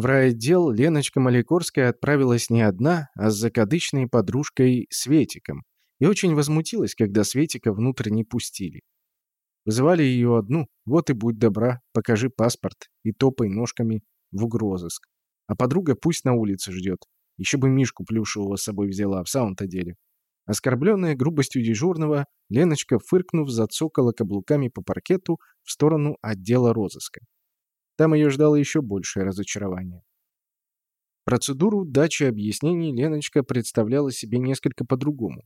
В райотдел Леночка Маликорская отправилась не одна, а с закадычной подружкой Светиком, и очень возмутилась, когда Светика внутрь не пустили. Вызывали ее одну, вот и будь добра, покажи паспорт и топай ножками в угрозыск. А подруга пусть на улице ждет. Еще бы Мишку плюшевого с собой взяла, в самом-то деле. Оскорбленная грубостью дежурного, Леночка, фыркнув, зацокала каблуками по паркету в сторону отдела розыска. Там ее ждало еще большее разочарование. Процедуру дачи объяснений Леночка представляла себе несколько по-другому.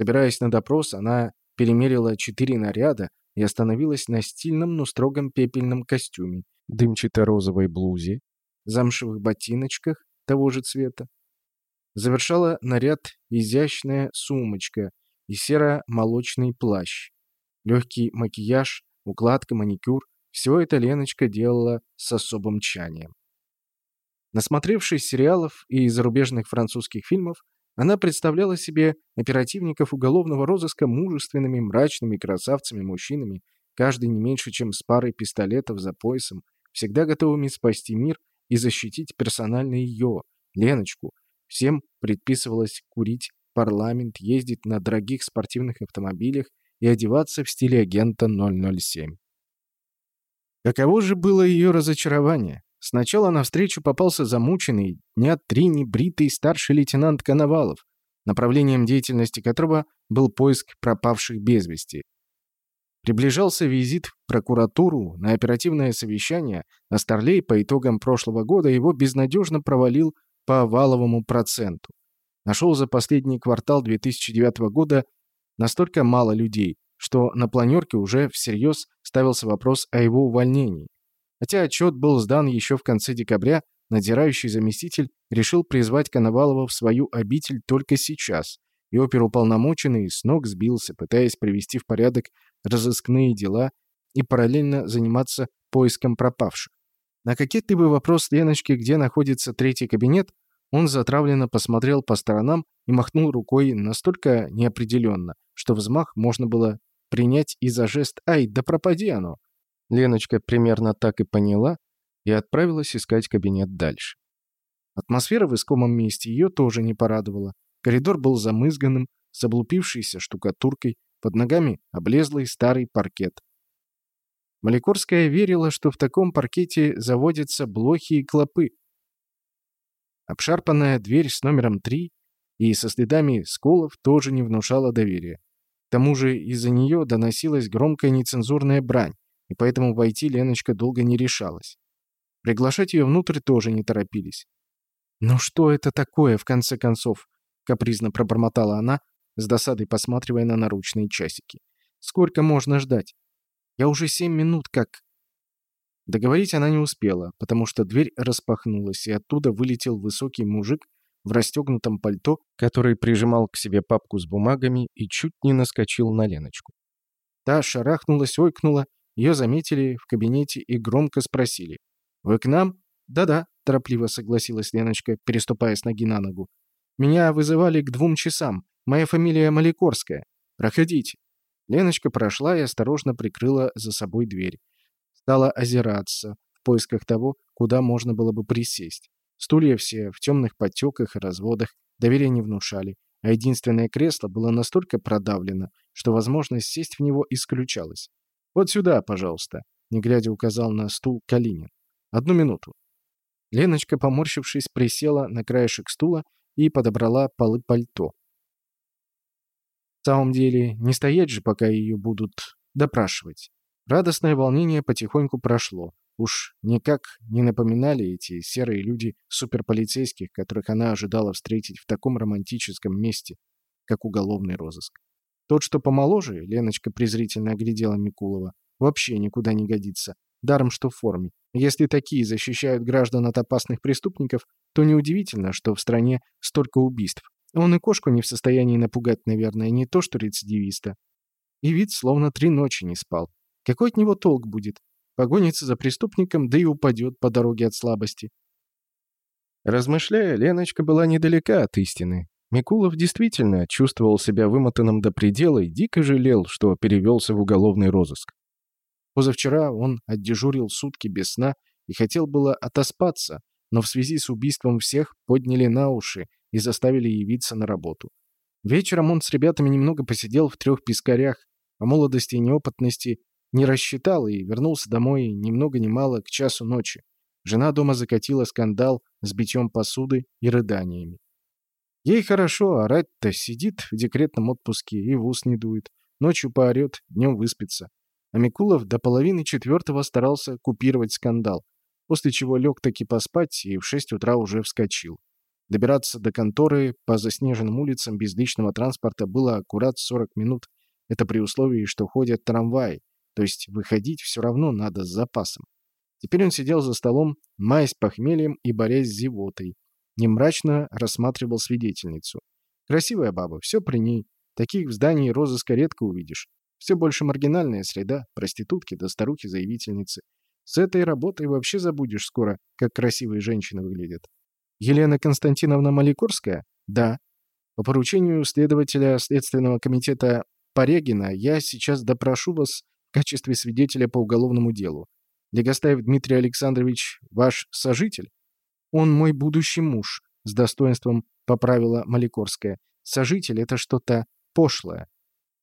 Собираясь на допрос, она перемерила четыре наряда и остановилась на стильном, но строгом пепельном костюме, дымчато-розовой блузе, замшевых ботиночках того же цвета. Завершала наряд изящная сумочка и серо-молочный плащ. Легкий макияж, укладка, маникюр все это Леночка делала с особым тщанием. Насмотревшись сериалов и зарубежных французских фильмов, она представляла себе оперативников уголовного розыска мужественными, мрачными красавцами-мужчинами, каждый не меньше, чем с парой пистолетов за поясом, всегда готовыми спасти мир и защитить персонально ее, Леночку. Всем предписывалось курить парламент, ездить на дорогих спортивных автомобилях и одеваться в стиле агента 007. Каково же было ее разочарование? Сначала навстречу попался замученный, дня три небритый старший лейтенант Коновалов, направлением деятельности которого был поиск пропавших без вести. Приближался визит в прокуратуру на оперативное совещание, а Старлей по итогам прошлого года его безнадежно провалил по валовому проценту. Нашел за последний квартал 2009 года настолько мало людей, что на планерке уже всерьез ставился вопрос о его увольнении. Хотя отчет был сдан еще в конце декабря, надзирающий заместитель решил призвать Коновалова в свою обитель только сейчас, и оперуполномоченный с ног сбился, пытаясь привести в порядок разыскные дела и параллельно заниматься поиском пропавших. На кокетливый вопрос Леночки, где находится третий кабинет, он затравленно посмотрел по сторонам и махнул рукой настолько неопределенно, что взмах можно было принять и за жест «Ай, да пропади оно!». Леночка примерно так и поняла и отправилась искать кабинет дальше. Атмосфера в искомом месте ее тоже не порадовала. Коридор был замызганным, с облупившейся штукатуркой, под ногами облезлый старый паркет. Маликорская верила, что в таком паркете заводятся блохи и клопы. Обшарпанная дверь с номером 3 и со следами сколов тоже не внушала доверия. К тому же из-за нее доносилась громкая нецензурная брань, и поэтому войти Леночка долго не решалась. Приглашать ее внутрь тоже не торопились. «Ну что это такое, в конце концов?» — капризно пробормотала она, с досадой посматривая на наручные часики. «Сколько можно ждать? Я уже семь минут как...» Договорить она не успела, потому что дверь распахнулась, и оттуда вылетел высокий мужик в расстегнутом пальто, который прижимал к себе папку с бумагами и чуть не наскочил на Леночку. Та шарахнулась, ойкнула, ее заметили в кабинете и громко спросили. «Вы к нам?» «Да-да», — торопливо согласилась Леночка, переступая с ноги на ногу. «Меня вызывали к двум часам. Моя фамилия Маликорская. Проходите». Леночка прошла и осторожно прикрыла за собой дверь. Стала озираться в поисках того, куда можно было бы присесть. Стулья все в темных подтеках и разводах, доверия не внушали, а единственное кресло было настолько продавлено, что возможность сесть в него исключалась. «Вот сюда, пожалуйста», — не глядя указал на стул Калинин. «Одну минуту». Леночка, поморщившись, присела на краешек стула и подобрала полы пальто. В самом деле, не стоять же, пока ее будут допрашивать. Радостное волнение потихоньку прошло. Уж никак не напоминали эти серые люди суперполицейских, которых она ожидала встретить в таком романтическом месте, как уголовный розыск. Тот, что помоложе, Леночка презрительно оглядела Микулова, вообще никуда не годится, даром что в форме. Если такие защищают граждан от опасных преступников, то неудивительно, что в стране столько убийств. Он и кошку не в состоянии напугать, наверное, не то что рецидивиста. И вид словно три ночи не спал. Какой от него толк будет? Погонится за преступником, да и упадет по дороге от слабости. Размышляя, Леночка была недалека от истины. Микулов действительно чувствовал себя вымотанным до предела и дико жалел, что перевелся в уголовный розыск. Позавчера он отдежурил сутки без сна и хотел было отоспаться, но в связи с убийством всех подняли на уши и заставили явиться на работу. Вечером он с ребятами немного посидел в трех пескарях, по молодости и неопытности не рассчитал и вернулся домой ни много ни мало к часу ночи. Жена дома закатила скандал с битьем посуды и рыданиями. Ей хорошо, а орать-то сидит в декретном отпуске и в ус не дует. Ночью поорет, днем выспится. А Микулов до половины четвертого старался купировать скандал, после чего лег таки поспать и в шесть утра уже вскочил. Добираться до конторы по заснеженным улицам без личного транспорта было аккурат 40 минут. Это при условии, что ходят трамваи, то есть выходить все равно надо с запасом. Теперь он сидел за столом, маясь похмельем и борясь с зевотой. Не мрачно рассматривал свидетельницу. Красивая баба, все при ней. Таких в здании розыска редко увидишь. Все больше маргинальная среда, проститутки да старухи-заявительницы. С этой работой вообще забудешь скоро, как красивые женщины выглядят. Елена Константиновна Маликорская? Да. По поручению следователя Следственного комитета Порегина я сейчас допрошу вас в качестве свидетеля по уголовному делу. Легостаев Дмитрий Александрович ваш сожитель? Он мой будущий муж, с достоинством поправила Маликорская. Сожитель — это что-то пошлое.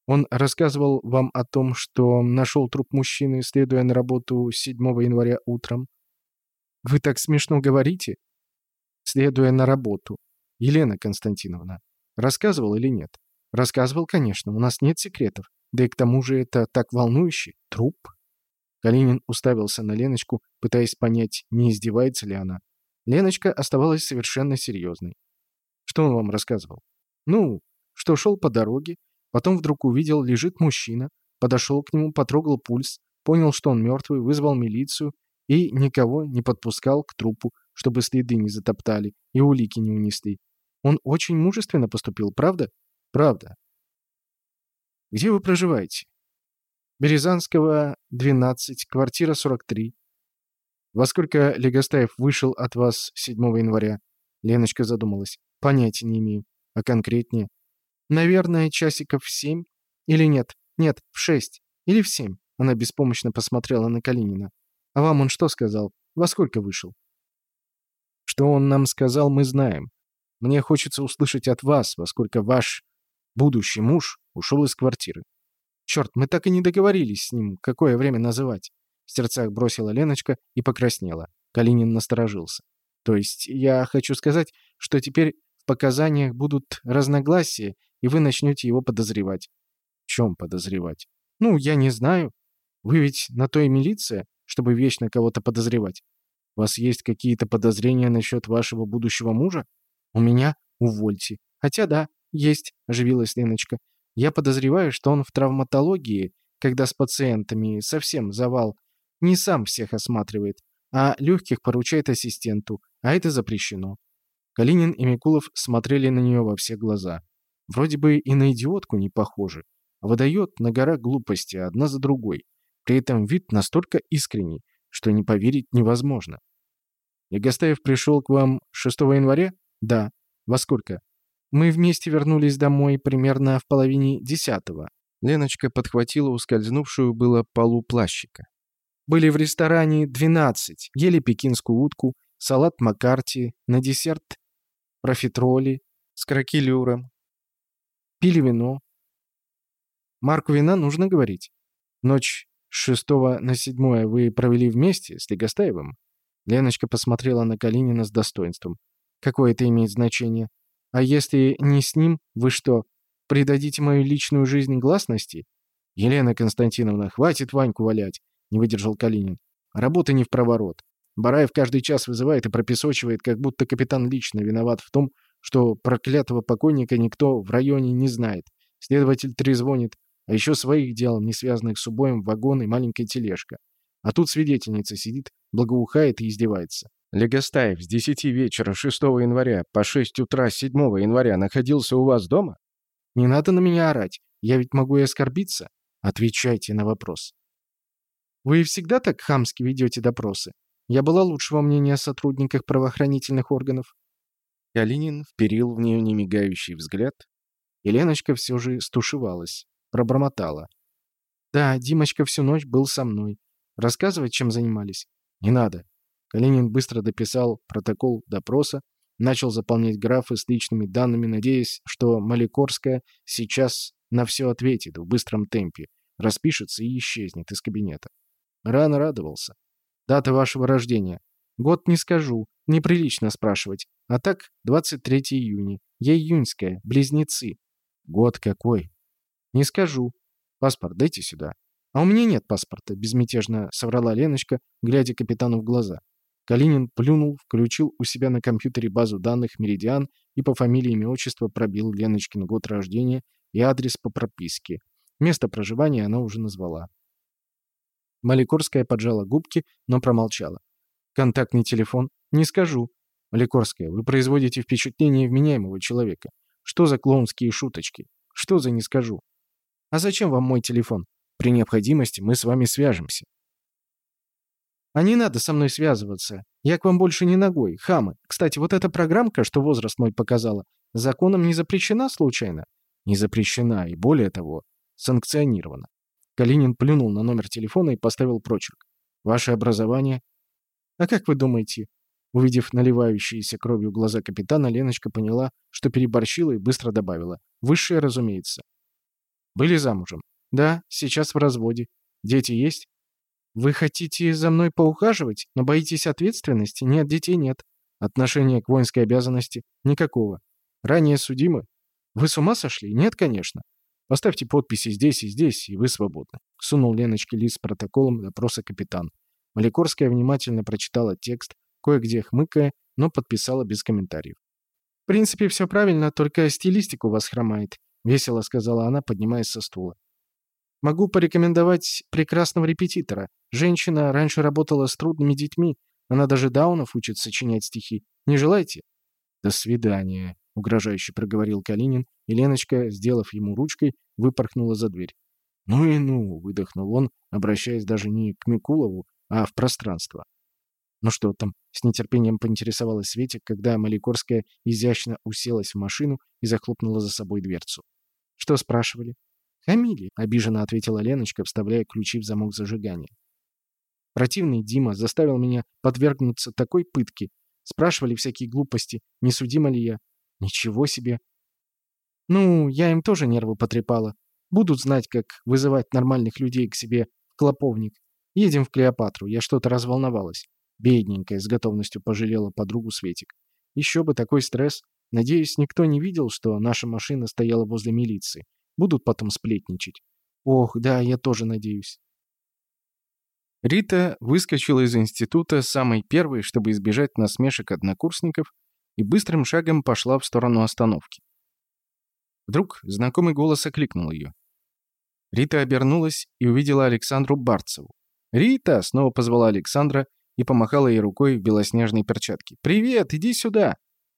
Он рассказывал вам о том, что нашел труп мужчины, следуя на работу 7 января утром. Вы так смешно говорите следуя на работу. Елена Константиновна. Рассказывал или нет? Рассказывал, конечно. У нас нет секретов. Да и к тому же это так волнующе. Труп. Калинин уставился на Леночку, пытаясь понять, не издевается ли она. Леночка оставалась совершенно серьезной. Что он вам рассказывал? Ну, что шел по дороге, потом вдруг увидел, лежит мужчина, подошел к нему, потрогал пульс, понял, что он мертвый, вызвал милицию и никого не подпускал к трупу, чтобы следы не затоптали и улики не унесли. Он очень мужественно поступил, правда? Правда. Где вы проживаете? Березанского, 12, квартира 43. Во сколько Легостаев вышел от вас 7 января? Леночка задумалась. Понятия не имею. А конкретнее? Наверное, часиков в семь? Или нет? Нет, в шесть. Или в семь. Она беспомощно посмотрела на Калинина. А вам он что сказал? Во сколько вышел? Что он нам сказал, мы знаем. Мне хочется услышать от вас, поскольку ваш будущий муж ушел из квартиры. Черт, мы так и не договорились с ним, какое время называть. В сердцах бросила Леночка и покраснела. Калинин насторожился. То есть я хочу сказать, что теперь в показаниях будут разногласия, и вы начнете его подозревать. В чем подозревать? Ну, я не знаю. Вы ведь на то и милиция, чтобы вечно кого-то подозревать. У вас есть какие-то подозрения насчет вашего будущего мужа? У меня? Увольте. Хотя да, есть, оживилась Леночка. Я подозреваю, что он в травматологии, когда с пациентами совсем завал, не сам всех осматривает, а легких поручает ассистенту, а это запрещено. Калинин и Микулов смотрели на нее во все глаза. Вроде бы и на идиотку не похожи, выдает на горах глупости одна за другой. При этом вид настолько искренний, что не поверить невозможно. Егостаев пришел к вам 6 января? Да. Во сколько? Мы вместе вернулись домой примерно в половине десятого. Леночка подхватила ускользнувшую было полу плащика. Были в ресторане 12, ели пекинскую утку, салат Маккарти, на десерт профитроли с кракелюром. Пили вино. Марку вина нужно говорить. Ночь с 6 на 7 вы провели вместе с Легостаевым? Леночка посмотрела на Калинина с достоинством. «Какое это имеет значение? А если не с ним, вы что, придадите мою личную жизнь гласности?» «Елена Константиновна, хватит Ваньку валять!» — не выдержал Калинин. «Работа не в проворот. Бараев каждый час вызывает и пропесочивает, как будто капитан лично виноват в том, что проклятого покойника никто в районе не знает. Следователь трезвонит, а еще своих дел, не связанных с убоем, вагон и маленькая тележка. А тут свидетельница сидит, благоухает и издевается. Легостаев с 10 вечера 6 января по 6 утра 7 января находился у вас дома? Не надо на меня орать. Я ведь могу и оскорбиться. Отвечайте на вопрос. Вы всегда так хамски ведете допросы? Я была лучшего мнения о сотрудниках правоохранительных органов. Калинин вперил в нее немигающий взгляд. Еленочка все же стушевалась, пробормотала. Да, Димочка всю ночь был со мной. Рассказывать, чем занимались? Не надо. Калинин быстро дописал протокол допроса, начал заполнять графы с личными данными, надеясь, что Маликорская сейчас на все ответит в быстром темпе, распишется и исчезнет из кабинета. Рано радовался. Дата вашего рождения. Год не скажу, неприлично спрашивать. А так, 23 июня. Я июньская, близнецы. Год какой? Не скажу. Паспорт дайте сюда. А у меня нет паспорта, безмятежно соврала Леночка, глядя капитану в глаза. Калинин плюнул, включил у себя на компьютере базу данных «Меридиан» и по фамилии имя отчества пробил Леночкин год рождения и адрес по прописке. Место проживания она уже назвала. Маликорская поджала губки, но промолчала. «Контактный телефон? Не скажу. Маликорская, вы производите впечатление вменяемого человека. Что за клоунские шуточки? Что за не скажу? А зачем вам мой телефон? При необходимости мы с вами свяжемся. А не надо со мной связываться. Я к вам больше не ногой, хамы. Кстати, вот эта программка, что возраст мой показала, законом не запрещена случайно? Не запрещена, и более того, санкционирована. Калинин плюнул на номер телефона и поставил прочерк. Ваше образование? А как вы думаете? Увидев наливающиеся кровью глаза капитана, Леночка поняла, что переборщила и быстро добавила. Высшее, разумеется. Были замужем? Да, сейчас в разводе. Дети есть? «Вы хотите за мной поухаживать, но боитесь ответственности? Нет, детей нет. Отношения к воинской обязанности? Никакого. Ранее судимы? Вы с ума сошли? Нет, конечно. Поставьте подписи здесь и здесь, и вы свободны». Сунул Леночке лист с протоколом допроса капитан. Маликорская внимательно прочитала текст, кое-где хмыкая, но подписала без комментариев. «В принципе, все правильно, только стилистика у вас хромает», — весело сказала она, поднимаясь со стула. Могу порекомендовать прекрасного репетитора. Женщина раньше работала с трудными детьми. Она даже даунов учит сочинять стихи. Не желаете?» «До свидания», — угрожающе проговорил Калинин, и Леночка, сделав ему ручкой, выпорхнула за дверь. «Ну и ну», — выдохнул он, обращаясь даже не к Микулову, а в пространство. «Ну что там?» — с нетерпением поинтересовалась Светик, когда Маликорская изящно уселась в машину и захлопнула за собой дверцу. «Что спрашивали?» «Хамили», — обиженно ответила Леночка, вставляя ключи в замок зажигания. Противный Дима заставил меня подвергнуться такой пытке. Спрашивали всякие глупости, не судима ли я. Ничего себе. Ну, я им тоже нервы потрепала. Будут знать, как вызывать нормальных людей к себе в клоповник. Едем в Клеопатру, я что-то разволновалась. Бедненькая, с готовностью пожалела подругу Светик. Еще бы такой стресс. Надеюсь, никто не видел, что наша машина стояла возле милиции. Будут потом сплетничать. Ох, да, я тоже надеюсь. Рита выскочила из института самой первой, чтобы избежать насмешек однокурсников, и быстрым шагом пошла в сторону остановки. Вдруг знакомый голос окликнул ее. Рита обернулась и увидела Александру Барцеву. «Рита!» — снова позвала Александра и помахала ей рукой в белоснежной перчатке. «Привет! Иди сюда!»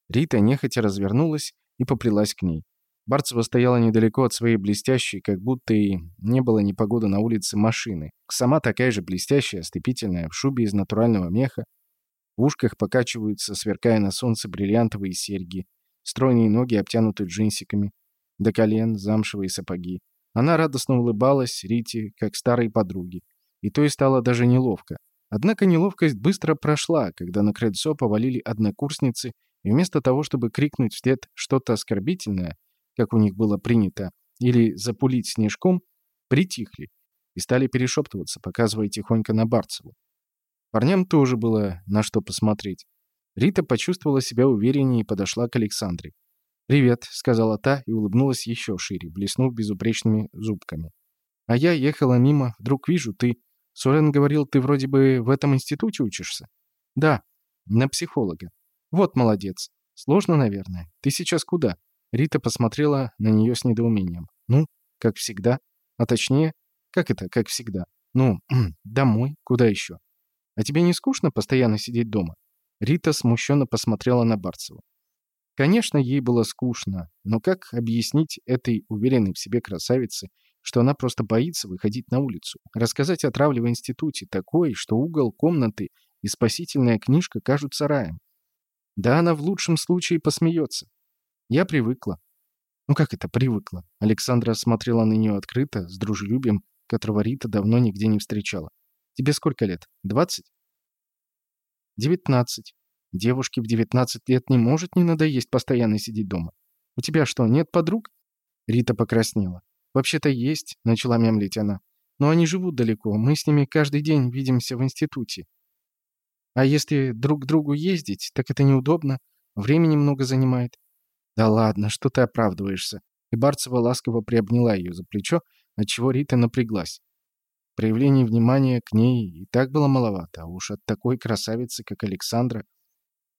Рита нехотя развернулась и поплелась к ней. Барцева стояла недалеко от своей блестящей, как будто и не было ни погоды на улице, машины. Сама такая же блестящая, ослепительная, в шубе из натурального меха. В ушках покачиваются, сверкая на солнце, бриллиантовые серьги. Стройные ноги обтянуты джинсиками. До колен замшевые сапоги. Она радостно улыбалась Рите, как старой подруге. И то и стало даже неловко. Однако неловкость быстро прошла, когда на крыльцо повалили однокурсницы, и вместо того, чтобы крикнуть вслед что-то оскорбительное, как у них было принято, или запулить снежком, притихли и стали перешептываться, показывая тихонько на Барцеву. Парням тоже было на что посмотреть. Рита почувствовала себя увереннее и подошла к Александре. «Привет», — сказала та и улыбнулась еще шире, блеснув безупречными зубками. «А я ехала мимо, вдруг вижу, ты...» Сурен говорил, ты вроде бы в этом институте учишься?» «Да, на психолога». «Вот молодец. Сложно, наверное. Ты сейчас куда?» Рита посмотрела на нее с недоумением. «Ну, как всегда. А точнее, как это, как всегда? Ну, домой. Куда еще? А тебе не скучно постоянно сидеть дома?» Рита смущенно посмотрела на Барцеву. Конечно, ей было скучно, но как объяснить этой уверенной в себе красавице, что она просто боится выходить на улицу? Рассказать о травле в институте такой, что угол комнаты и спасительная книжка кажутся раем. Да она в лучшем случае посмеется. Я привыкла. Ну как это привыкла? Александра смотрела на нее открыто, с дружелюбием, которого Рита давно нигде не встречала. Тебе сколько лет? Двадцать? Девятнадцать. Девушке в девятнадцать лет не может не надоесть постоянно сидеть дома. У тебя что, нет подруг? Рита покраснела. «Вообще-то есть», — начала мямлить она. «Но они живут далеко, мы с ними каждый день видимся в институте. А если друг к другу ездить, так это неудобно, времени много занимает». «Да ладно, что ты оправдываешься?» И Барцева ласково приобняла ее за плечо, отчего Рита напряглась. Проявление внимания к ней и так было маловато, а уж от такой красавицы, как Александра.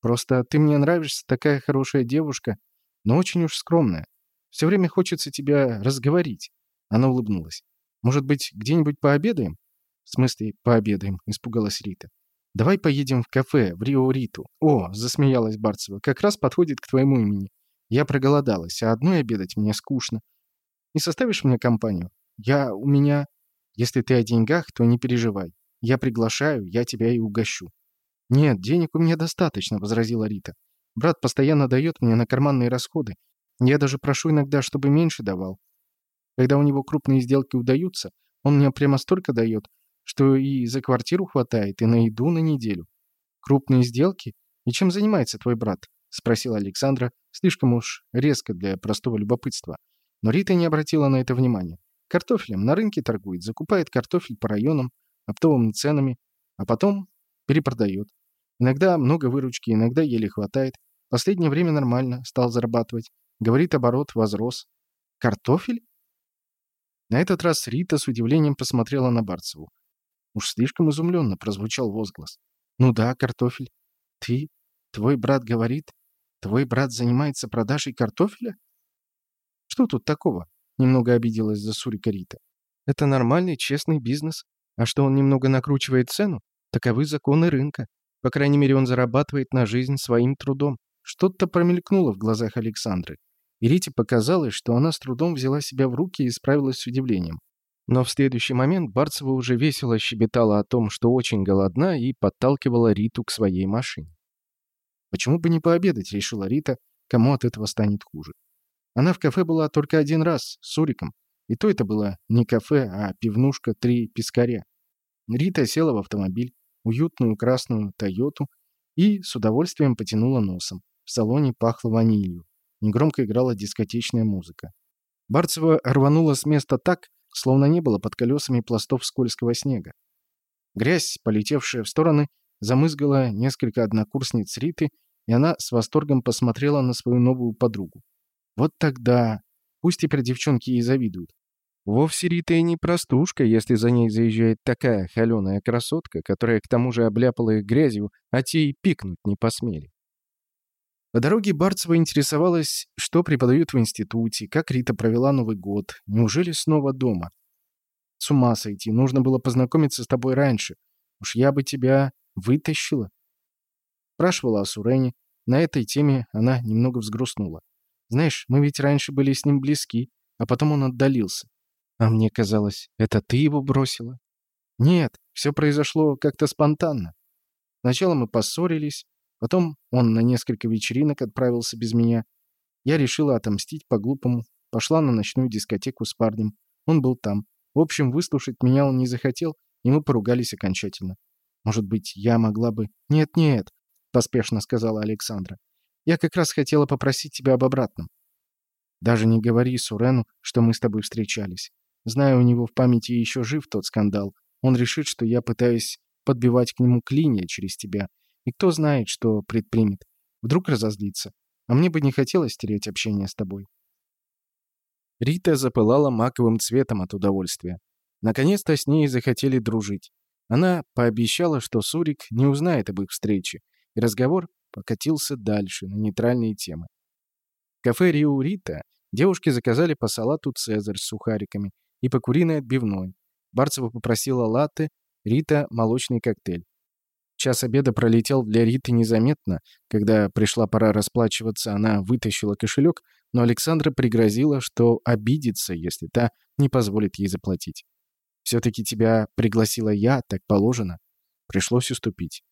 Просто ты мне нравишься, такая хорошая девушка, но очень уж скромная. Все время хочется тебя разговорить». Она улыбнулась. «Может быть, где-нибудь пообедаем?» «В смысле, пообедаем?» — испугалась Рита. «Давай поедем в кафе, в Рио-Риту». «О!» — засмеялась Барцева. «Как раз подходит к твоему имени. Я проголодалась, а одной обедать мне скучно. Не составишь мне компанию? Я... у меня... Если ты о деньгах, то не переживай. Я приглашаю, я тебя и угощу». «Нет, денег у меня достаточно», — возразила Рита. «Брат постоянно дает мне на карманные расходы, я даже прошу иногда, чтобы меньше давал. Когда у него крупные сделки удаются, он мне прямо столько дает, что и за квартиру хватает, и на еду на неделю. Крупные сделки? И чем занимается твой брат? Спросила Александра, слишком уж резко для простого любопытства. Но Рита не обратила на это внимания. Картофелем на рынке торгует, закупает картофель по районам, оптовыми ценами, а потом перепродает. Иногда много выручки, иногда еле хватает. Последнее время нормально, стал зарабатывать. Говорит, оборот возрос. Картофель? На этот раз Рита с удивлением посмотрела на Барцеву. Уж слишком изумленно прозвучал возглас. «Ну да, картофель. Ты? Твой брат говорит? Твой брат занимается продажей картофеля?» «Что тут такого?» — немного обиделась за Сурика Рита. «Это нормальный, честный бизнес. А что он немного накручивает цену? Таковы законы рынка. По крайней мере, он зарабатывает на жизнь своим трудом». Что-то промелькнуло в глазах Александры. И Рите показалось, что она с трудом взяла себя в руки и справилась с удивлением. Но в следующий момент Барцева уже весело щебетала о том, что очень голодна, и подталкивала Риту к своей машине. «Почему бы не пообедать?» — решила Рита, кому от этого станет хуже. Она в кафе была только один раз, с Суриком. И то это было не кафе, а пивнушка «Три пескаря». Рита села в автомобиль, уютную красную «Тойоту», и с удовольствием потянула носом. В салоне пахло ванилью. Негромко играла дискотечная музыка. Барцева рванула с места так, словно не было под колесами пластов скользкого снега. Грязь, полетевшая в стороны, замызгала несколько однокурсниц Риты, и она с восторгом посмотрела на свою новую подругу. Вот тогда... Пусть теперь девчонки ей завидуют. Вовсе Рита и не простушка, если за ней заезжает такая холеная красотка, которая к тому же обляпала их грязью, а те и пикнуть не посмели. По дороге Барцева интересовалась, что преподают в институте, как Рита провела Новый год, неужели снова дома. С ума сойти, нужно было познакомиться с тобой раньше. Уж я бы тебя вытащила. Спрашивала о Сурене. На этой теме она немного взгрустнула. Знаешь, мы ведь раньше были с ним близки, а потом он отдалился. А мне казалось, это ты его бросила? Нет, все произошло как-то спонтанно. Сначала мы поссорились, Потом он на несколько вечеринок отправился без меня. Я решила отомстить по-глупому. Пошла на ночную дискотеку с парнем. Он был там. В общем, выслушать меня он не захотел, и мы поругались окончательно. Может быть, я могла бы... «Нет-нет», — поспешно сказала Александра. «Я как раз хотела попросить тебя об обратном. Даже не говори Сурену, что мы с тобой встречались. Знаю, у него в памяти еще жив тот скандал. Он решит, что я пытаюсь подбивать к нему клинья через тебя, и кто знает, что предпримет. Вдруг разозлится. А мне бы не хотелось терять общение с тобой. Рита запылала маковым цветом от удовольствия. Наконец-то с ней захотели дружить. Она пообещала, что Сурик не узнает об их встрече, и разговор покатился дальше, на нейтральные темы. В кафе «Риу Рита» девушки заказали по салату «Цезарь» с сухариками и по куриной отбивной. Барцева попросила латте, Рита — молочный коктейль. Час обеда пролетел для Риты незаметно. Когда пришла пора расплачиваться, она вытащила кошелек, но Александра пригрозила, что обидится, если та не позволит ей заплатить. «Все-таки тебя пригласила я, так положено». Пришлось уступить.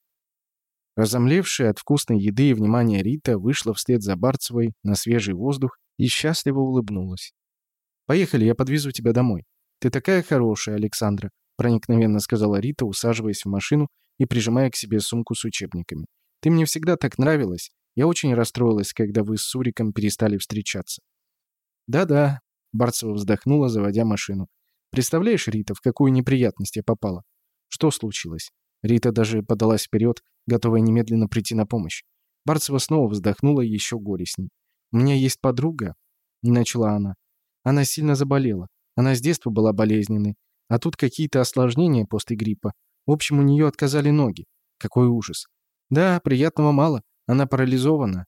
Разомлевшая от вкусной еды и внимания Рита вышла вслед за Барцевой на свежий воздух и счастливо улыбнулась. «Поехали, я подвезу тебя домой. Ты такая хорошая, Александра», проникновенно сказала Рита, усаживаясь в машину и прижимая к себе сумку с учебниками. «Ты мне всегда так нравилась. Я очень расстроилась, когда вы с Суриком перестали встречаться». «Да-да», — Барцева вздохнула, заводя машину. «Представляешь, Рита, в какую неприятность я попала?» «Что случилось?» Рита даже подалась вперед, готовая немедленно прийти на помощь. Барцева снова вздохнула еще горестней. «У меня есть подруга», — начала она. «Она сильно заболела. Она с детства была болезненной. А тут какие-то осложнения после гриппа. В общем, у нее отказали ноги. Какой ужас. Да, приятного мало. Она парализована.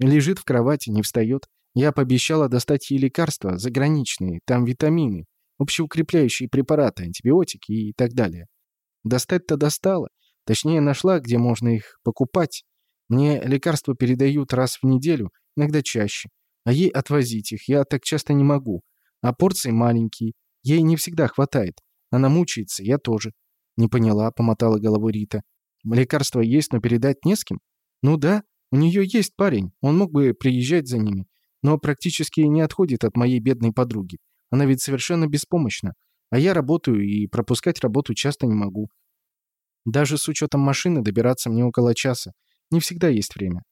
Лежит в кровати, не встает. Я пообещала достать ей лекарства, заграничные, там витамины, общеукрепляющие препараты, антибиотики и так далее. Достать-то достала. Точнее, нашла, где можно их покупать. Мне лекарства передают раз в неделю, иногда чаще. А ей отвозить их я так часто не могу. А порции маленькие. Ей не всегда хватает. Она мучается, я тоже. Не поняла, помотала головой Рита. Лекарства есть, но передать не с кем? Ну да, у нее есть парень. Он мог бы приезжать за ними. Но практически не отходит от моей бедной подруги. Она ведь совершенно беспомощна. А я работаю и пропускать работу часто не могу. Даже с учетом машины добираться мне около часа. Не всегда есть время.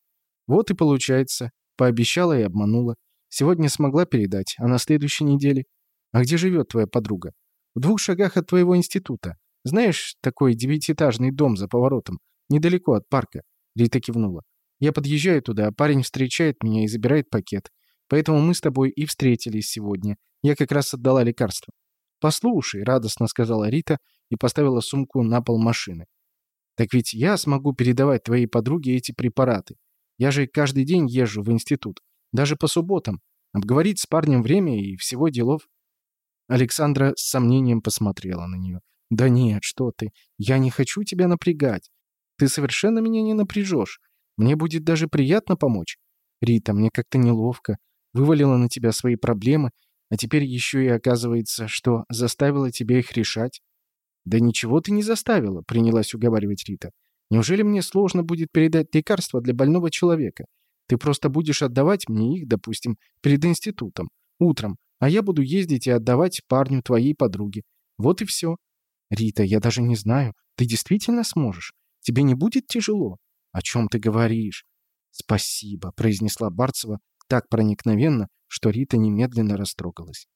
Вот и получается. Пообещала и обманула. Сегодня смогла передать, а на следующей неделе... А где живет твоя подруга? В двух шагах от твоего института. Знаешь, такой девятиэтажный дом за поворотом, недалеко от парка. Рита кивнула. Я подъезжаю туда, а парень встречает меня и забирает пакет. Поэтому мы с тобой и встретились сегодня. Я как раз отдала лекарство. «Послушай», — радостно сказала Рита и поставила сумку на пол машины. «Так ведь я смогу передавать твоей подруге эти препараты. Я же каждый день езжу в институт, даже по субботам. Обговорить с парнем время и всего делов». Александра с сомнением посмотрела на нее. «Да нет, что ты. Я не хочу тебя напрягать. Ты совершенно меня не напряжешь. Мне будет даже приятно помочь. Рита, мне как-то неловко. Вывалила на тебя свои проблемы, а теперь еще и оказывается, что заставила тебя их решать. «Да ничего ты не заставила», — принялась уговаривать Рита. «Неужели мне сложно будет передать лекарства для больного человека? Ты просто будешь отдавать мне их, допустим, перед институтом, утром, а я буду ездить и отдавать парню твоей подруги. Вот и все. Рита, я даже не знаю, ты действительно сможешь? Тебе не будет тяжело? О чем ты говоришь? Спасибо, произнесла Барцева так проникновенно, что Рита немедленно растрогалась.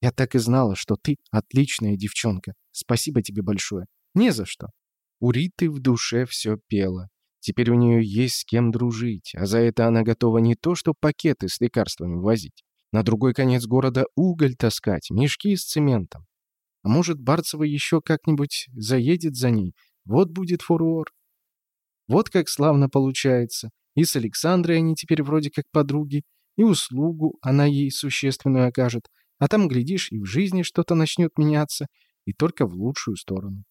«Я так и знала, что ты отличная девчонка. Спасибо тебе большое. Не за что». У Риты в душе все пело. Теперь у нее есть с кем дружить, а за это она готова не то что пакеты с лекарствами возить, на другой конец города уголь таскать, мешки с цементом. А может, Барцева еще как-нибудь заедет за ней? Вот будет фурор. Вот как славно получается. И с Александрой они теперь вроде как подруги, и услугу она ей существенную окажет, а там, глядишь, и в жизни что-то начнет меняться, и только в лучшую сторону.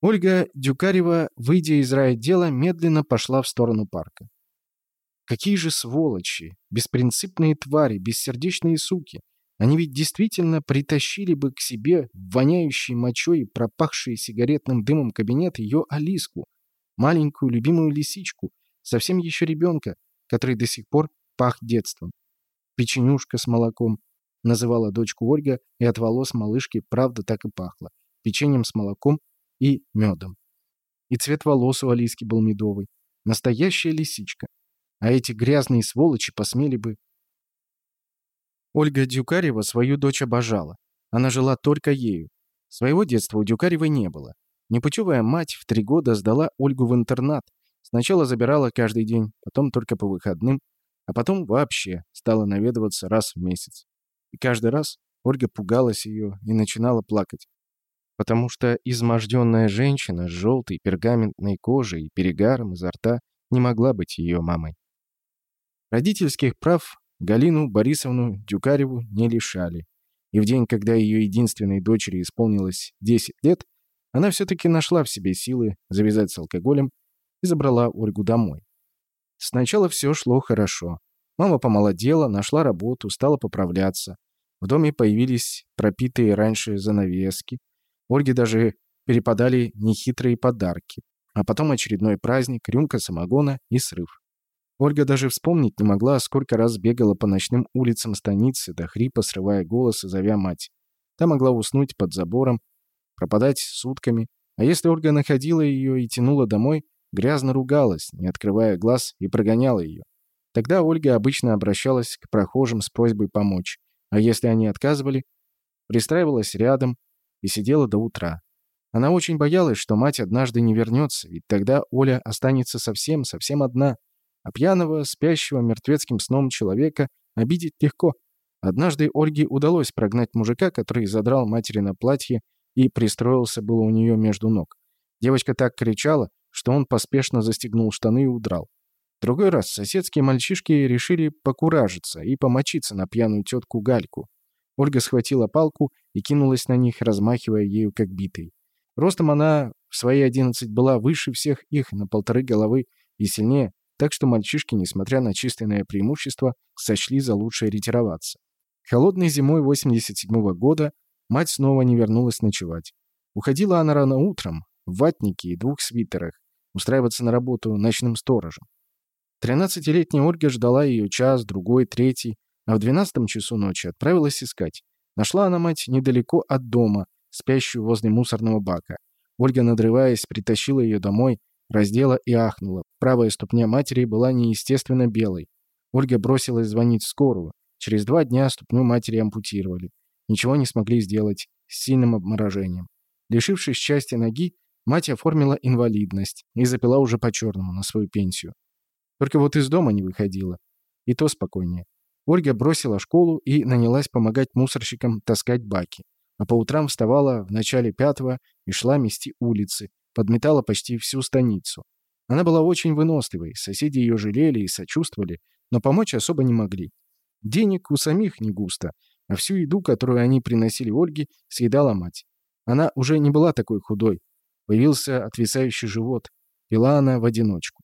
Ольга Дюкарева, выйдя из райотдела, медленно пошла в сторону парка. Какие же сволочи, беспринципные твари, бессердечные суки. Они ведь действительно притащили бы к себе воняющий мочой и пропахший сигаретным дымом кабинет ее Алиску, маленькую любимую лисичку, совсем еще ребенка, который до сих пор пах детством. «Печенюшка с молоком», — называла дочку Ольга, и от волос малышки правда так и пахло. Печеньем с молоком и медом. И цвет волос у Алиски был медовый. Настоящая лисичка. А эти грязные сволочи посмели бы... Ольга Дюкарева свою дочь обожала. Она жила только ею. Своего детства у Дюкаревой не было. Непутевая мать в три года сдала Ольгу в интернат, Сначала забирала каждый день, потом только по выходным, а потом вообще стала наведываться раз в месяц. И каждый раз Ольга пугалась ее и начинала плакать. Потому что изможденная женщина с желтой пергаментной кожей и перегаром изо рта не могла быть ее мамой. Родительских прав Галину Борисовну Дюкареву не лишали. И в день, когда ее единственной дочери исполнилось 10 лет, она все-таки нашла в себе силы завязать с алкоголем и забрала Ольгу домой. Сначала все шло хорошо. Мама помолодела, нашла работу, стала поправляться. В доме появились пропитые раньше занавески. Ольге даже перепадали нехитрые подарки. А потом очередной праздник, рюмка самогона и срыв. Ольга даже вспомнить не могла, сколько раз бегала по ночным улицам станицы, до хрипа срывая голос и зовя мать. Та могла уснуть под забором, пропадать сутками, А если Ольга находила ее и тянула домой, грязно ругалась, не открывая глаз, и прогоняла ее. Тогда Ольга обычно обращалась к прохожим с просьбой помочь, а если они отказывали, пристраивалась рядом и сидела до утра. Она очень боялась, что мать однажды не вернется, ведь тогда Оля останется совсем, совсем одна. А пьяного, спящего мертвецким сном человека обидеть легко. Однажды Ольге удалось прогнать мужика, который задрал матери на платье и пристроился было у нее между ног. Девочка так кричала, что он поспешно застегнул штаны и удрал. В другой раз соседские мальчишки решили покуражиться и помочиться на пьяную тетку Гальку. Ольга схватила палку и кинулась на них, размахивая ею как битой. Ростом она в свои одиннадцать была выше всех их на полторы головы и сильнее, так что мальчишки, несмотря на численное преимущество, сочли за лучшее ретироваться. Холодной зимой 87 -го года мать снова не вернулась ночевать. Уходила она рано утром, в ватнике и двух свитерах, устраиваться на работу ночным сторожем. Тринадцатилетняя Ольга ждала ее час, другой, третий, а в двенадцатом часу ночи отправилась искать. Нашла она мать недалеко от дома, спящую возле мусорного бака. Ольга, надрываясь, притащила ее домой, раздела и ахнула. Правая ступня матери была неестественно белой. Ольга бросилась звонить в скорую. Через два дня ступню матери ампутировали. Ничего не смогли сделать с сильным обморожением. Лишившись счастья ноги, мать оформила инвалидность и запила уже по-черному на свою пенсию. Только вот из дома не выходила. И то спокойнее. Ольга бросила школу и нанялась помогать мусорщикам таскать баки а по утрам вставала в начале пятого и шла мести улицы, подметала почти всю станицу. Она была очень выносливой, соседи ее жалели и сочувствовали, но помочь особо не могли. Денег у самих не густо, а всю еду, которую они приносили Ольге, съедала мать. Она уже не была такой худой. Появился отвисающий живот. Пила она в одиночку.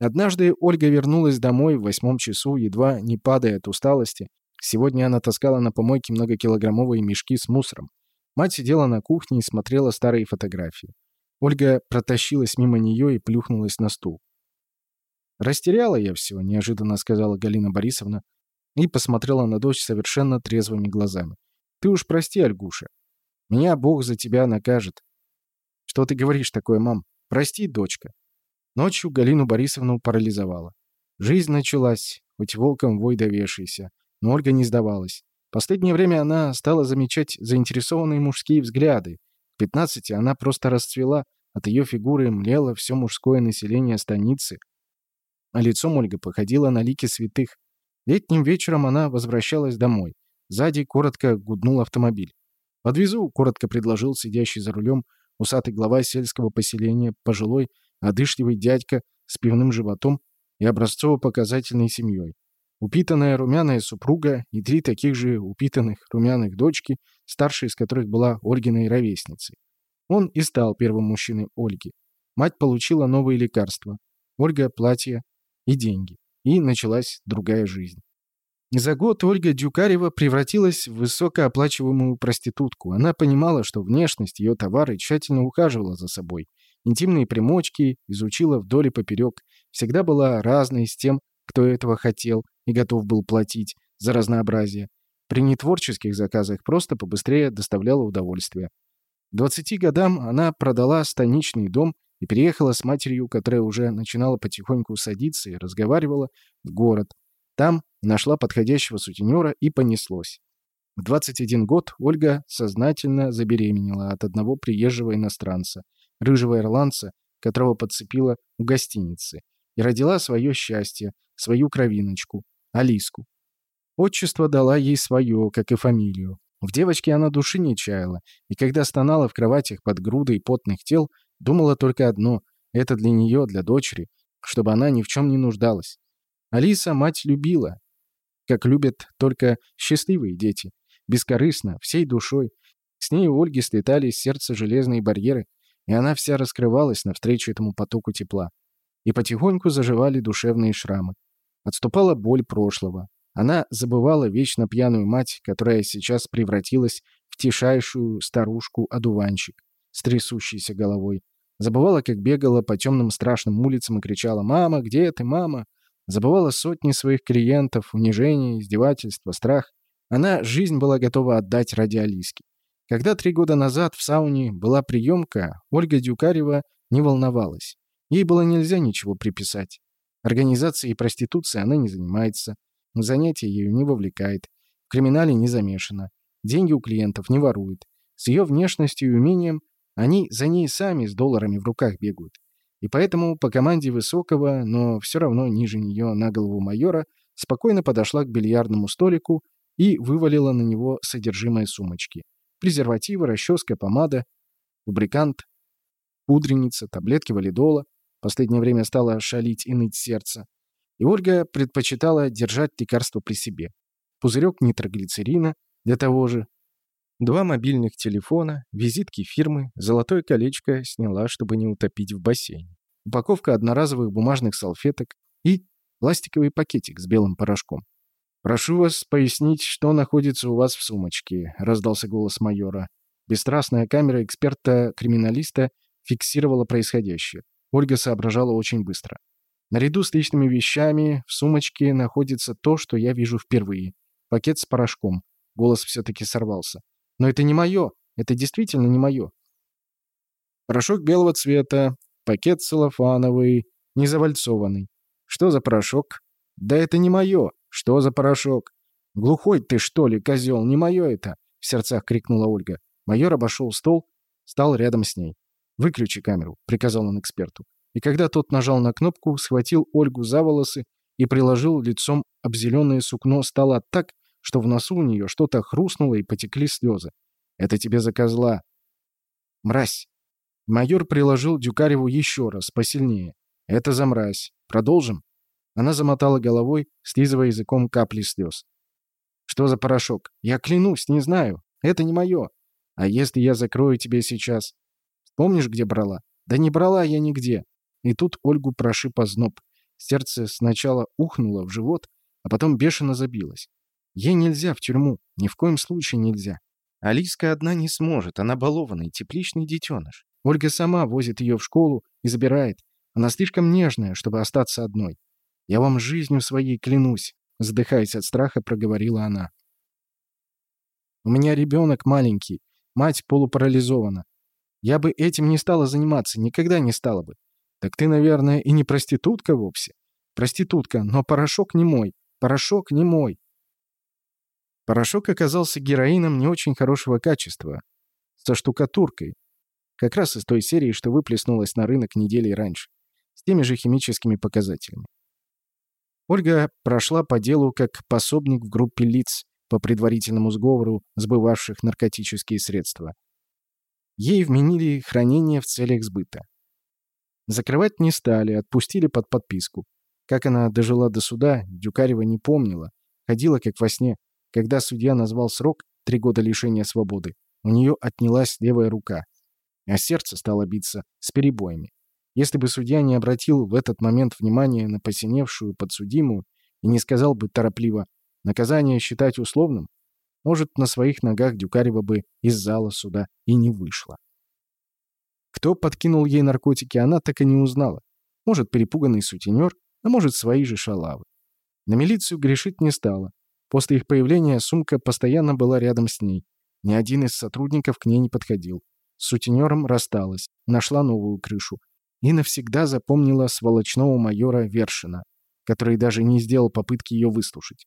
Однажды Ольга вернулась домой в восьмом часу, едва не падая от усталости, Сегодня она таскала на помойке многокилограммовые мешки с мусором. Мать сидела на кухне и смотрела старые фотографии. Ольга протащилась мимо нее и плюхнулась на стул. «Растеряла я все», — неожиданно сказала Галина Борисовна и посмотрела на дочь совершенно трезвыми глазами. «Ты уж прости, Альгуша. Меня Бог за тебя накажет». «Что ты говоришь такое, мам? Прости, дочка». Ночью Галину Борисовну парализовала. Жизнь началась, хоть волком вой довешайся. Но Ольга не сдавалась. Последнее время она стала замечать заинтересованные мужские взгляды. В 15 она просто расцвела, от ее фигуры млело все мужское население станицы. А лицом Ольга походила на лики святых. Летним вечером она возвращалась домой. Сзади коротко гуднул автомобиль. «Подвезу», — коротко предложил сидящий за рулем усатый глава сельского поселения, пожилой, одышливый дядька с пивным животом и образцово-показательной семьей. Упитанная румяная супруга и три таких же упитанных румяных дочки, старшая из которых была Ольгиной ровесницей. Он и стал первым мужчиной Ольги. Мать получила новые лекарства. Ольга – платье и деньги. И началась другая жизнь. За год Ольга Дюкарева превратилась в высокооплачиваемую проститутку. Она понимала, что внешность ее товара и тщательно ухаживала за собой. Интимные примочки изучила вдоль и поперек. Всегда была разной с тем, кто этого хотел, и готов был платить за разнообразие. При нетворческих заказах просто побыстрее доставляла удовольствие. К 20 годам она продала станичный дом и переехала с матерью, которая уже начинала потихоньку садиться и разговаривала, в город. Там нашла подходящего сутенера и понеслось. В 21 год Ольга сознательно забеременела от одного приезжего иностранца, рыжего ирландца, которого подцепила у гостиницы, и родила свое счастье, свою кровиночку, Алиску. Отчество дала ей свое, как и фамилию. В девочке она души не чаяла, и когда стонала в кроватях под грудой потных тел, думала только одно — это для нее, для дочери, чтобы она ни в чем не нуждалась. Алиса мать любила, как любят только счастливые дети, бескорыстно, всей душой. С ней у Ольги слетали из сердца железные барьеры, и она вся раскрывалась навстречу этому потоку тепла. И потихоньку заживали душевные шрамы. Отступала боль прошлого. Она забывала вечно пьяную мать, которая сейчас превратилась в тишайшую старушку-одуванчик с трясущейся головой. Забывала, как бегала по темным страшным улицам и кричала «Мама, где ты, мама?». Забывала сотни своих клиентов, унижение, издевательство, страх. Она жизнь была готова отдать ради Алиски. Когда три года назад в сауне была приемка, Ольга Дюкарева не волновалась. Ей было нельзя ничего приписать. Организацией проституции она не занимается, занятия ею не вовлекает, в криминале не замешана, деньги у клиентов не ворует. С ее внешностью и умением они за ней сами с долларами в руках бегают. И поэтому по команде высокого, но все равно ниже нее на голову майора, спокойно подошла к бильярдному столику и вывалила на него содержимое сумочки. Презервативы, расческа, помада, лубрикант, пудреница, таблетки валидола. Последнее время стало шалить и ныть сердце. И Ольга предпочитала держать лекарство при себе. Пузырек нитроглицерина для того же. Два мобильных телефона, визитки фирмы, золотое колечко сняла, чтобы не утопить в бассейне. Упаковка одноразовых бумажных салфеток и пластиковый пакетик с белым порошком. «Прошу вас пояснить, что находится у вас в сумочке», — раздался голос майора. Бесстрастная камера эксперта-криминалиста фиксировала происходящее. Ольга соображала очень быстро. Наряду с личными вещами в сумочке находится то, что я вижу впервые. Пакет с порошком. Голос все-таки сорвался. Но это не мое. Это действительно не мое. Порошок белого цвета. Пакет целлофановый. Не завальцованный. Что за порошок? Да это не мое. Что за порошок? Глухой ты, что ли, козел? Не мое это. В сердцах крикнула Ольга. Майор обошел стол, стал рядом с ней. «Выключи камеру», — приказал он эксперту. И когда тот нажал на кнопку, схватил Ольгу за волосы и приложил лицом об зеленое сукно, стало так, что в носу у нее что-то хрустнуло и потекли слезы. «Это тебе за козла!» «Мразь!» Майор приложил Дюкареву еще раз, посильнее. «Это за мразь. Продолжим?» Она замотала головой, слизывая языком капли слез. «Что за порошок? Я клянусь, не знаю. Это не мое. А если я закрою тебя сейчас? Помнишь, где брала? Да не брала я нигде. И тут Ольгу прошиб озноб. Сердце сначала ухнуло в живот, а потом бешено забилось. Ей нельзя в тюрьму, ни в коем случае нельзя. Алиска одна не сможет, она балованный, тепличный детеныш. Ольга сама возит ее в школу и забирает. Она слишком нежная, чтобы остаться одной. Я вам жизнью своей клянусь, задыхаясь от страха, проговорила она. У меня ребенок маленький, мать полупарализована. Я бы этим не стала заниматься, никогда не стала бы. Так ты, наверное, и не проститутка вовсе. Проститутка, но порошок не мой. Порошок не мой. Порошок оказался героином не очень хорошего качества. Со штукатуркой. Как раз из той серии, что выплеснулась на рынок недели раньше. С теми же химическими показателями. Ольга прошла по делу как пособник в группе лиц по предварительному сговору, сбывавших наркотические средства. Ей вменили хранение в целях сбыта. Закрывать не стали, отпустили под подписку. Как она дожила до суда, Дюкарева не помнила. Ходила как во сне. Когда судья назвал срок, три года лишения свободы, у нее отнялась левая рука. А сердце стало биться с перебоями. Если бы судья не обратил в этот момент внимания на посиневшую подсудимую и не сказал бы торопливо «наказание считать условным», может, на своих ногах Дюкарева бы из зала суда и не вышла. Кто подкинул ей наркотики, она так и не узнала. Может, перепуганный сутенер, а может, свои же шалавы. На милицию грешить не стала. После их появления сумка постоянно была рядом с ней. Ни один из сотрудников к ней не подходил. С сутенером рассталась, нашла новую крышу. И навсегда запомнила сволочного майора Вершина, который даже не сделал попытки ее выслушать.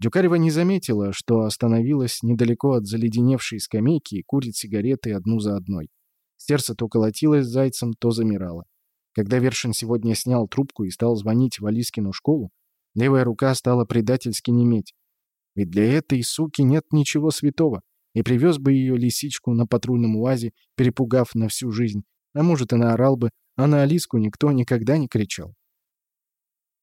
Дюкарева не заметила, что остановилась недалеко от заледеневшей скамейки и курит сигареты одну за одной. Сердце то колотилось зайцем, то замирало. Когда Вершин сегодня снял трубку и стал звонить в Алискину школу, левая рука стала предательски неметь. Ведь для этой суки нет ничего святого, и привез бы ее лисичку на патрульном УАЗе, перепугав на всю жизнь, а может и наорал бы, а на Алиску никто никогда не кричал.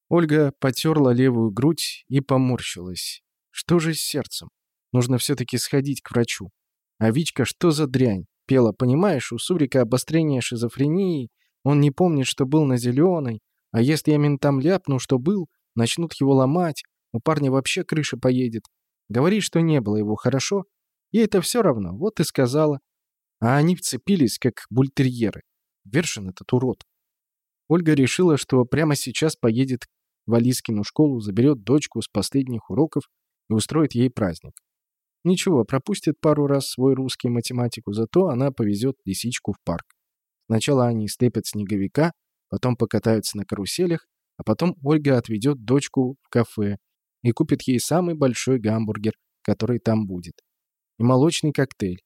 Ольга потерла левую грудь и поморщилась. Что же с сердцем? Нужно все-таки сходить к врачу. А Вичка что за дрянь? Пела, понимаешь, у Сурика обострение шизофрении, он не помнит, что был на зеленой, а если я ментам ляпну, что был, начнут его ломать, у парня вообще крыша поедет. Говори, что не было его, хорошо? Ей это все равно, вот и сказала. А они вцепились, как бультерьеры. Вершин этот урод. Ольга решила, что прямо сейчас поедет в Алискину школу, заберет дочку с последних уроков и устроит ей праздник. Ничего, пропустит пару раз свой русский математику, зато она повезет лисичку в парк. Сначала они степят снеговика, потом покатаются на каруселях, а потом Ольга отведет дочку в кафе и купит ей самый большой гамбургер, который там будет. И молочный коктейль.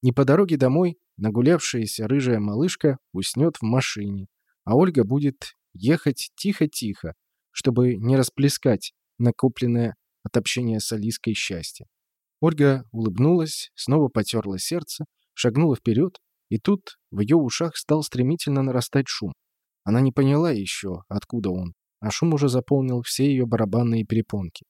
Не по дороге домой нагулявшаяся рыжая малышка уснет в машине, а Ольга будет ехать тихо-тихо, чтобы не расплескать накопленное от общения с Алиской счастье. Ольга улыбнулась, снова потерла сердце, шагнула вперед, и тут в ее ушах стал стремительно нарастать шум. Она не поняла еще, откуда он, а шум уже заполнил все ее барабанные перепонки.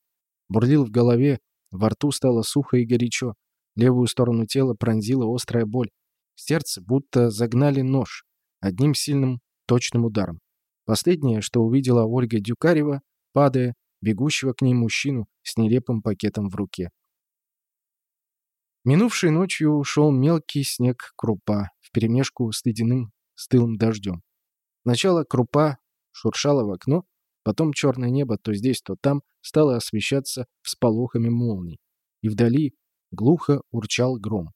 Бурлил в голове, во рту стало сухо и горячо, левую сторону тела пронзила острая боль. В сердце будто загнали нож, одним сильным точным ударом. Последнее, что увидела Ольга Дюкарева, падая, бегущего к ней мужчину с нелепым пакетом в руке. Минувшей ночью ушел мелкий снег крупа вперемешку с ледяным стылым дождем. Сначала крупа шуршала в окно, потом черное небо то здесь, то там стало освещаться всполохами молний, и вдали глухо урчал гром.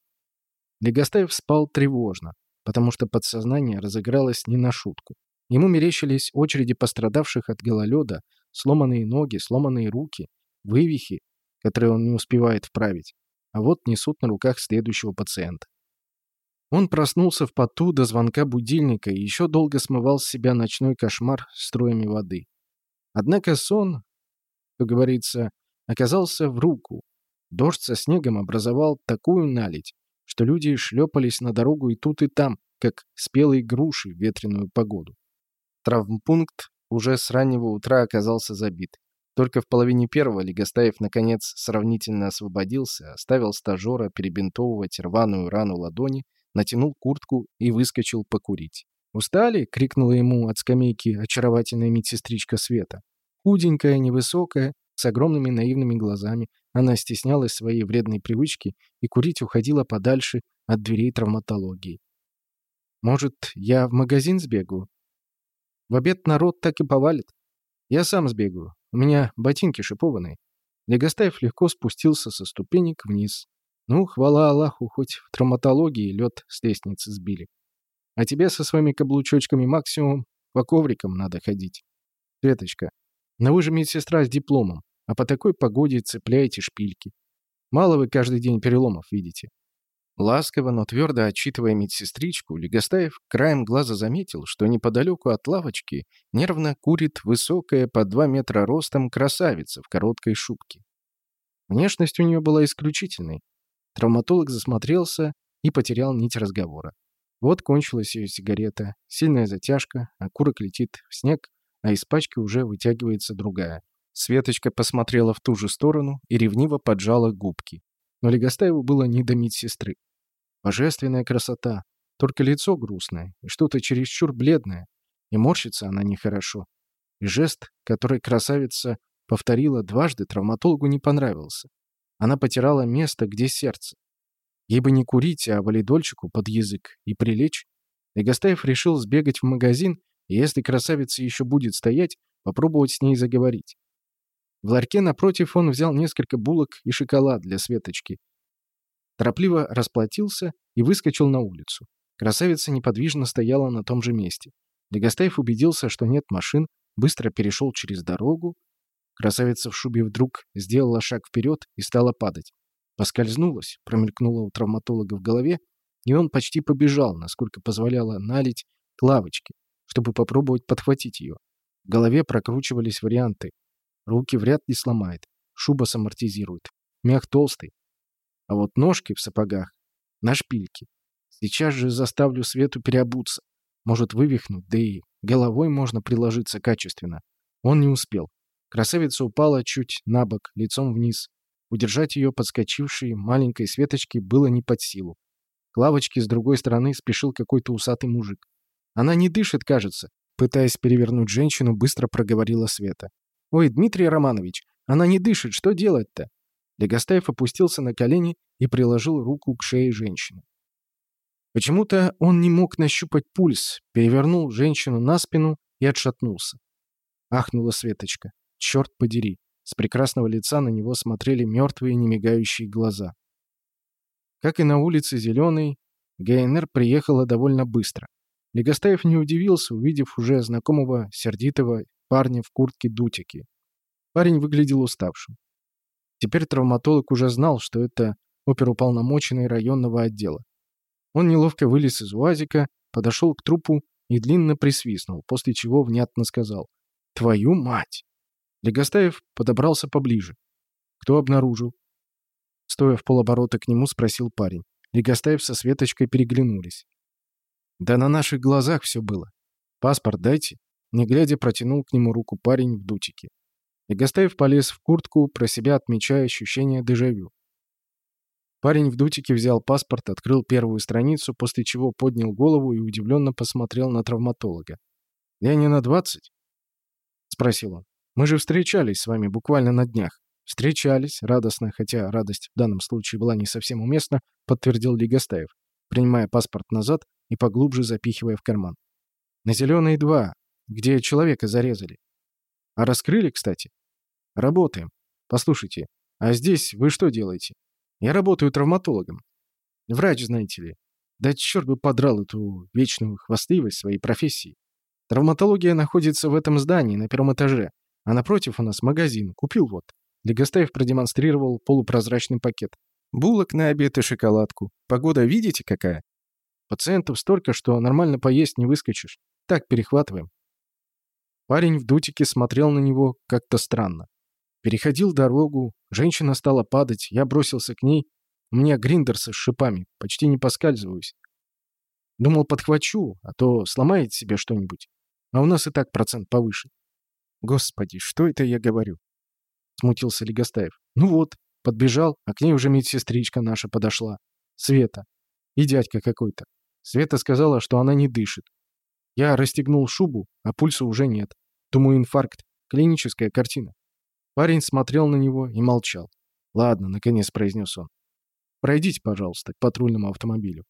Легостаев спал тревожно, потому что подсознание разыгралось не на шутку. Ему мерещились очереди пострадавших от гололеда, сломанные ноги, сломанные руки, вывихи, которые он не успевает вправить, а вот несут на руках следующего пациента. Он проснулся в поту до звонка будильника и еще долго смывал с себя ночной кошмар строями воды. Однако сон, как говорится, оказался в руку. Дождь со снегом образовал такую наледь, что люди шлепались на дорогу и тут, и там, как спелые груши в ветреную погоду. Травмпункт уже с раннего утра оказался забит. Только в половине первого Легостаев, наконец, сравнительно освободился, оставил стажера перебинтовывать рваную рану ладони, натянул куртку и выскочил покурить. «Устали?» — крикнула ему от скамейки очаровательная медсестричка Света. Худенькая, невысокая, с огромными наивными глазами, она стеснялась своей вредной привычки и курить уходила подальше от дверей травматологии. «Может, я в магазин сбегаю?» «В обед народ так и повалит. Я сам сбегаю. У меня ботинки шипованные». Легостаев легко спустился со ступенек вниз. Ну, хвала Аллаху, хоть в травматологии лед с лестницы сбили. А тебе со своими каблучочками максимум по коврикам надо ходить. Светочка, но вы же медсестра с дипломом, а по такой погоде цепляете шпильки. Мало вы каждый день переломов видите. Ласково, но твердо отчитывая медсестричку, Легостаев краем глаза заметил, что неподалеку от лавочки нервно курит высокая по два метра ростом красавица в короткой шубке. Внешность у нее была исключительной. Травматолог засмотрелся и потерял нить разговора. Вот кончилась ее сигарета, сильная затяжка, окурок летит в снег, а из пачки уже вытягивается другая. Светочка посмотрела в ту же сторону и ревниво поджала губки. Но Легостаеву было не до медсестры. Божественная красота. Только лицо грустное и что-то чересчур бледное. И морщится она нехорошо. И жест, который красавица повторила дважды, травматологу не понравился. Она потирала место, где сердце. Ей бы не курить, а валидольчику под язык и прилечь. Легостаев решил сбегать в магазин, и если красавица еще будет стоять, попробовать с ней заговорить. В ларьке напротив он взял несколько булок и шоколад для Светочки. Торопливо расплатился и выскочил на улицу. Красавица неподвижно стояла на том же месте. Легостаев убедился, что нет машин, быстро перешел через дорогу. Красавица в шубе вдруг сделала шаг вперед и стала падать. Поскользнулась, промелькнула у травматолога в голове, и он почти побежал, насколько позволяла налить к лавочке, чтобы попробовать подхватить ее. В голове прокручивались варианты. Руки вряд ли сломает. Шуба самортизирует. Мях толстый. А вот ножки в сапогах на шпильке. Сейчас же заставлю Свету переобуться. Может вывихнуть, да и головой можно приложиться качественно. Он не успел. Красавица упала чуть на бок, лицом вниз. Удержать ее подскочившей маленькой Светочке было не под силу. К лавочке с другой стороны спешил какой-то усатый мужик. Она не дышит, кажется. Пытаясь перевернуть женщину, быстро проговорила Света. «Ой, Дмитрий Романович, она не дышит, что делать-то?» Легостаев опустился на колени и приложил руку к шее женщины. Почему-то он не мог нащупать пульс, перевернул женщину на спину и отшатнулся. Ахнула Светочка. Черт подери. С прекрасного лица на него смотрели мертвые немигающие глаза. Как и на улице Зеленой, ГНР приехала довольно быстро. Легостаев не удивился, увидев уже знакомого сердитого парня в куртке дутики. Парень выглядел уставшим. Теперь травматолог уже знал, что это оперуполномоченный районного отдела. Он неловко вылез из УАЗика, подошел к трупу и длинно присвистнул, после чего внятно сказал «Твою мать!». Легостаев подобрался поближе. «Кто обнаружил?» Стоя в полоборота к нему, спросил парень. Легостаев со Светочкой переглянулись. «Да на наших глазах все было. Паспорт дайте». Не глядя, протянул к нему руку парень в дутике. Легостаев полез в куртку, про себя отмечая ощущение дежавю. Парень в дутике взял паспорт, открыл первую страницу, после чего поднял голову и удивленно посмотрел на травматолога. «Я не на двадцать?» — спросил он. «Мы же встречались с вами буквально на днях». «Встречались», — радостно, хотя радость в данном случае была не совсем уместна, подтвердил Лигостаев, принимая паспорт назад и поглубже запихивая в карман. «На зеленые два, где человека зарезали. А раскрыли, кстати?» «Работаем. Послушайте, а здесь вы что делаете?» Я работаю травматологом. Врач, знаете ли. Да черт бы подрал эту вечную хвастливость своей профессии. Травматология находится в этом здании, на первом этаже. А напротив у нас магазин. Купил вот. Легостаев продемонстрировал полупрозрачный пакет. Булок на обед и шоколадку. Погода видите какая? Пациентов столько, что нормально поесть не выскочишь. Так, перехватываем. Парень в дутике смотрел на него как-то странно. Переходил дорогу, женщина стала падать, я бросился к ней. У меня гриндерсы с шипами, почти не поскальзываюсь. Думал, подхвачу, а то сломает себе что-нибудь. А у нас и так процент повыше. Господи, что это я говорю? Смутился Легостаев. Ну вот, подбежал, а к ней уже медсестричка наша подошла. Света. И дядька какой-то. Света сказала, что она не дышит. Я расстегнул шубу, а пульса уже нет. Думаю, инфаркт. Клиническая картина. Парень смотрел на него и молчал. «Ладно», — наконец произнес он. «Пройдите, пожалуйста, к патрульному автомобилю».